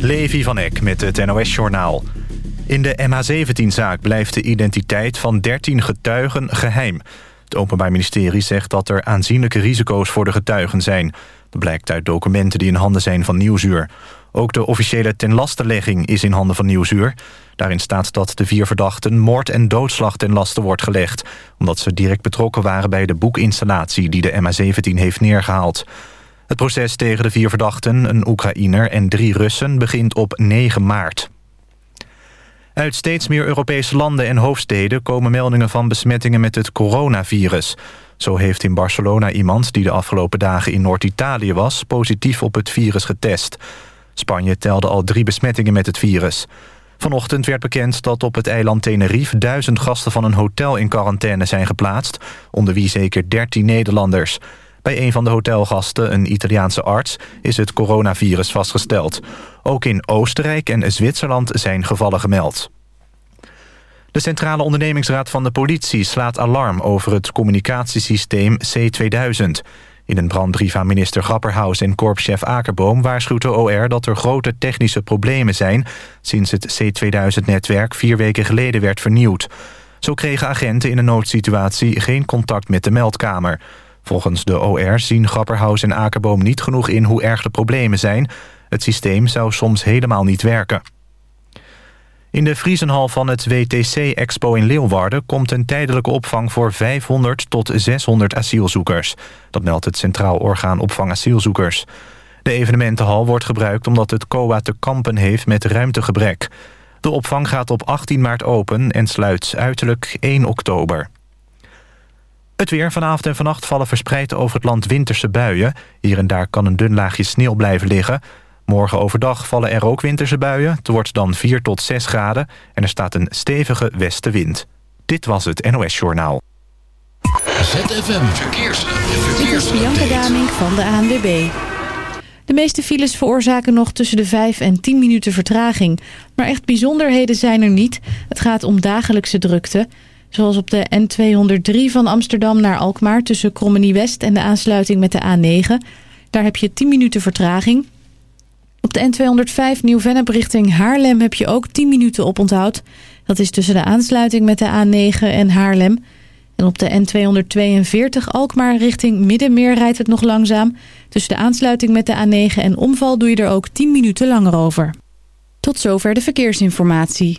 Levi van Eck met het NOS-journaal. In de MH17-zaak blijft de identiteit van 13 getuigen geheim. Het Openbaar Ministerie zegt dat er aanzienlijke risico's voor de getuigen zijn. Dat blijkt uit documenten die in handen zijn van Nieuwsuur. Ook de officiële tenlastelegging is in handen van Nieuwsuur. Daarin staat dat de vier verdachten moord en doodslag ten laste wordt gelegd... omdat ze direct betrokken waren bij de boekinstallatie die de MH17 heeft neergehaald. Het proces tegen de vier verdachten, een Oekraïner en drie Russen... begint op 9 maart. Uit steeds meer Europese landen en hoofdsteden... komen meldingen van besmettingen met het coronavirus. Zo heeft in Barcelona iemand die de afgelopen dagen in Noord-Italië was... positief op het virus getest. Spanje telde al drie besmettingen met het virus. Vanochtend werd bekend dat op het eiland Tenerife... duizend gasten van een hotel in quarantaine zijn geplaatst... onder wie zeker 13 Nederlanders... Bij een van de hotelgasten, een Italiaanse arts, is het coronavirus vastgesteld. Ook in Oostenrijk en Zwitserland zijn gevallen gemeld. De Centrale Ondernemingsraad van de Politie slaat alarm over het communicatiesysteem C2000. In een brandbrief aan minister Grapperhaus en korpschef Akerboom waarschuwt de OR dat er grote technische problemen zijn sinds het C2000-netwerk vier weken geleden werd vernieuwd. Zo kregen agenten in een noodsituatie geen contact met de meldkamer. Volgens de OR zien Grapperhaus en Akerboom niet genoeg in hoe erg de problemen zijn. Het systeem zou soms helemaal niet werken. In de Friesenhal van het WTC Expo in Leeuwarden... komt een tijdelijke opvang voor 500 tot 600 asielzoekers. Dat meldt het Centraal Orgaan Opvang Asielzoekers. De evenementenhal wordt gebruikt omdat het COA te kampen heeft met ruimtegebrek. De opvang gaat op 18 maart open en sluit uiterlijk 1 oktober. Het weer vanavond en vannacht vallen verspreid over het land winterse buien. Hier en daar kan een dun laagje sneeuw blijven liggen. Morgen overdag vallen er ook winterse buien. Het wordt dan 4 tot 6 graden en er staat een stevige westenwind. Dit was het NOS Journaal. ZFM Verkeers. Dit is Bianca Daming van de ANWB. De meeste files veroorzaken nog tussen de 5 en 10 minuten vertraging. Maar echt bijzonderheden zijn er niet. Het gaat om dagelijkse drukte... Zoals op de N203 van Amsterdam naar Alkmaar... tussen Krommenie-West en de aansluiting met de A9. Daar heb je 10 minuten vertraging. Op de N205 Nieuw-Vennep richting Haarlem heb je ook 10 minuten oponthoud. Dat is tussen de aansluiting met de A9 en Haarlem. En op de N242 Alkmaar richting Middenmeer rijdt het nog langzaam. Tussen de aansluiting met de A9 en omval doe je er ook 10 minuten langer over. Tot zover de verkeersinformatie.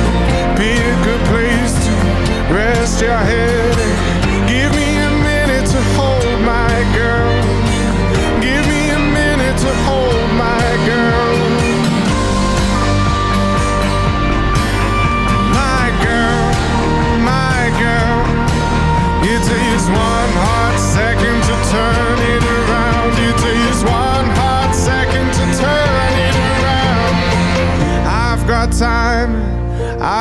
Place to rest your head. Give me a minute to hold my girl. Give me a minute to hold my girl. My girl, my girl. It takes one hot second to turn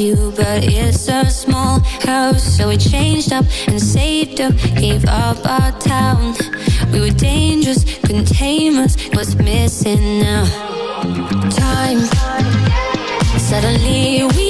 you, but it's a small house. So we changed up and saved up, gave up our town. We were dangerous, couldn't tame us. What's missing now? Time. Suddenly we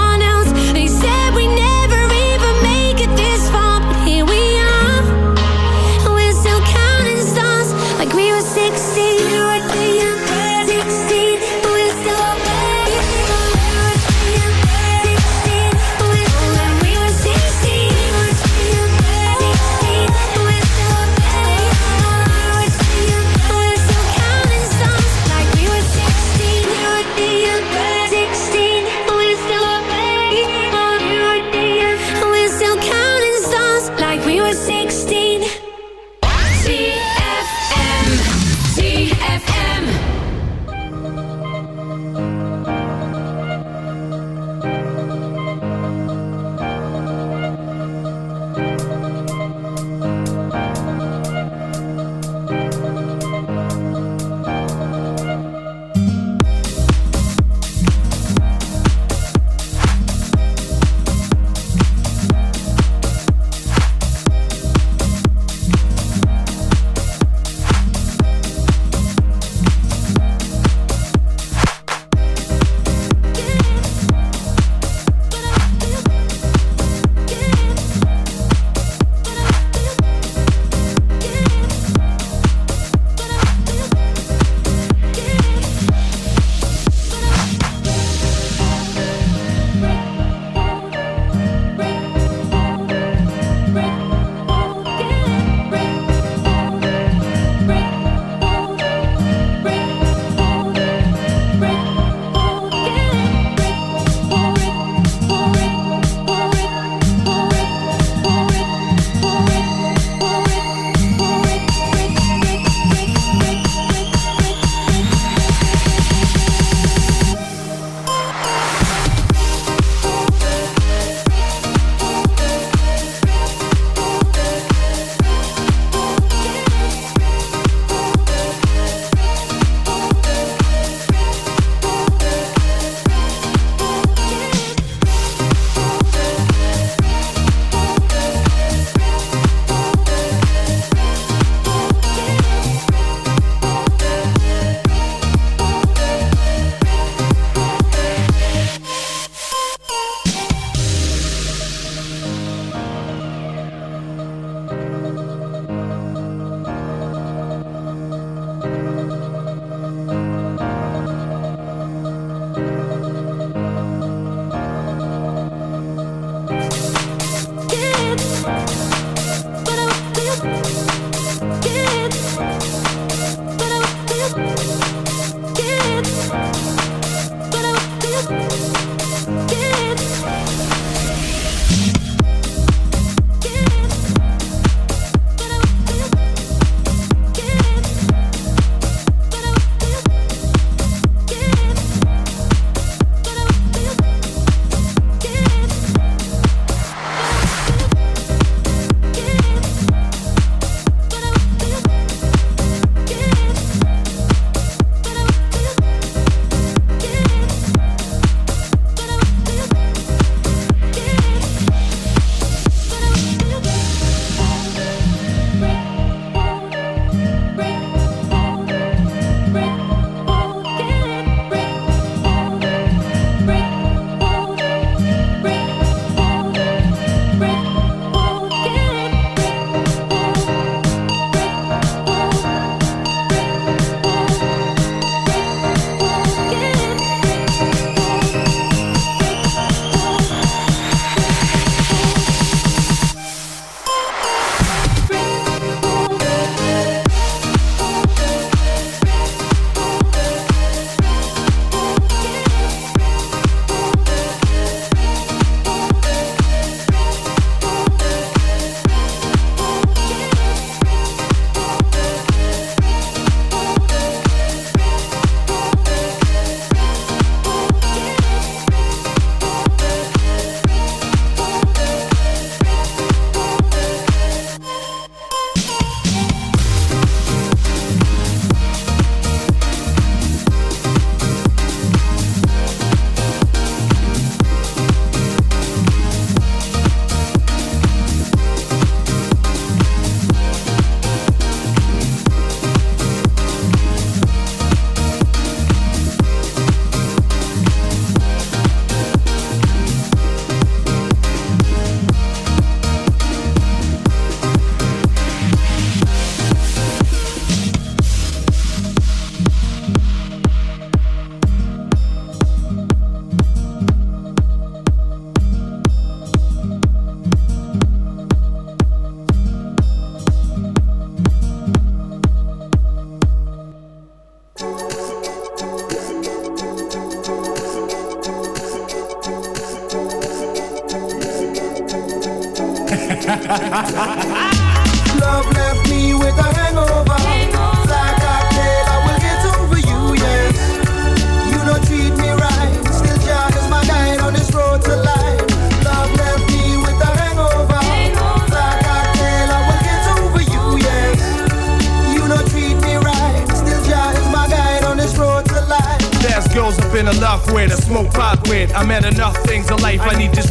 I met enough things in life. I need this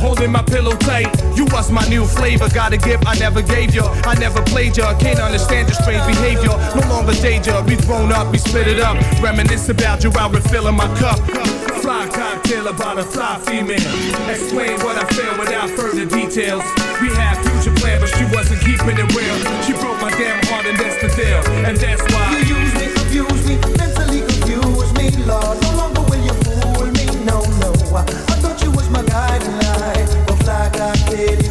holding my pillow tight. You was my new flavor. Got a gift I never gave you. I never played you. Can't understand your strange behavior. No longer danger. We thrown up, we split it up. Reminisce about you while refilling my cup. Fly cocktail about a fly female. Explain what I feel without further details. We had future plans, but she wasn't keeping it real. She broke my damn heart, and that's the deal. And that's why You use me, confuse me, mentally confuse me, Lord. No longer will you fool me, no, no. I thought you was my guiding fly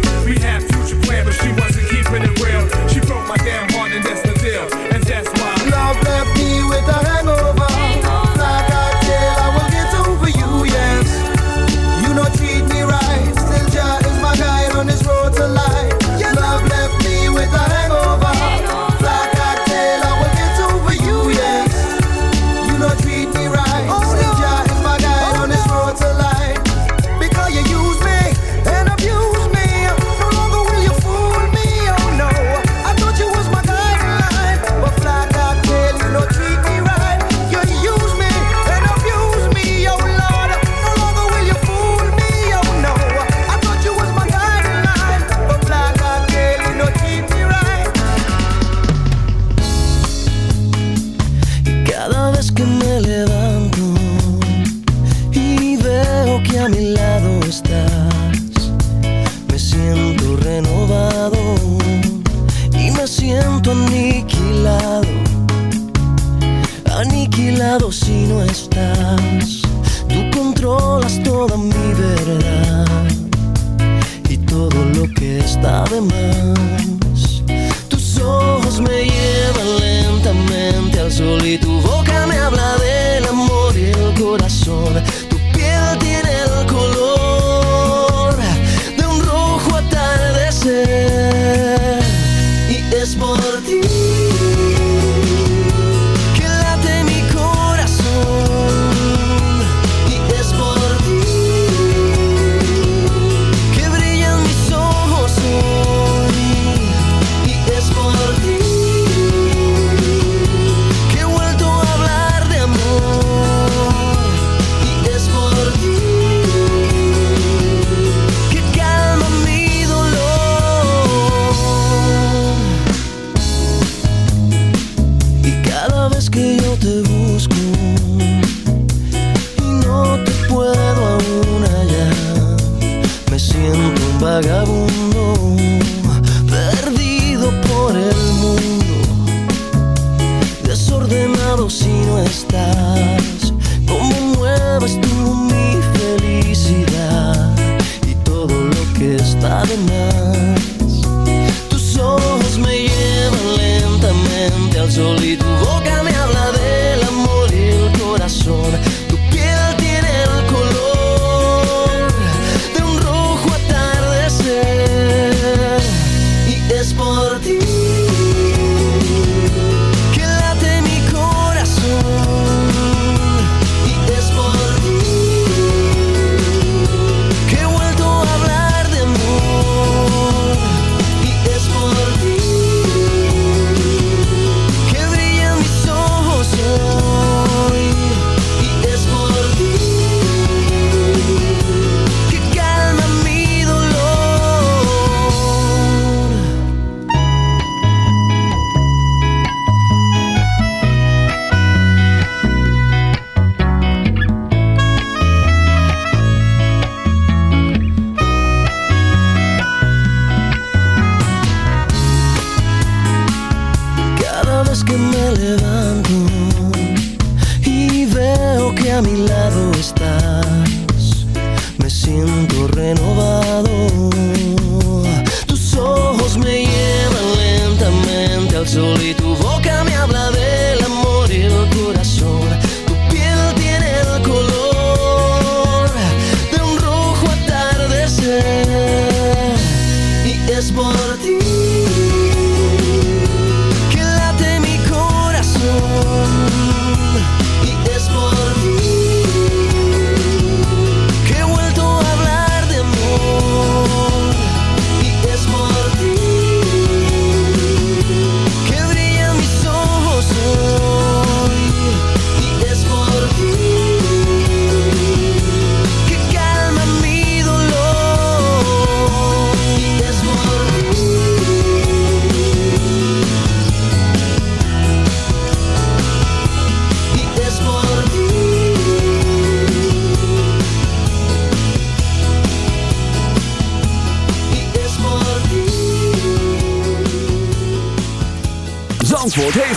vagabundo, perdido por el mundo, desordenado si no estás, como mueves tú mi felicidad y todo lo que está de más.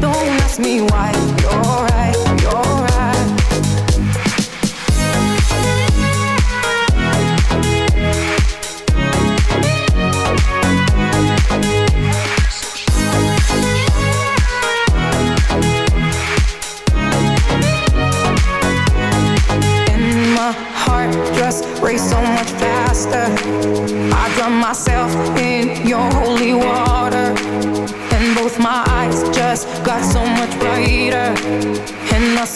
Don't ask me why.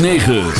9.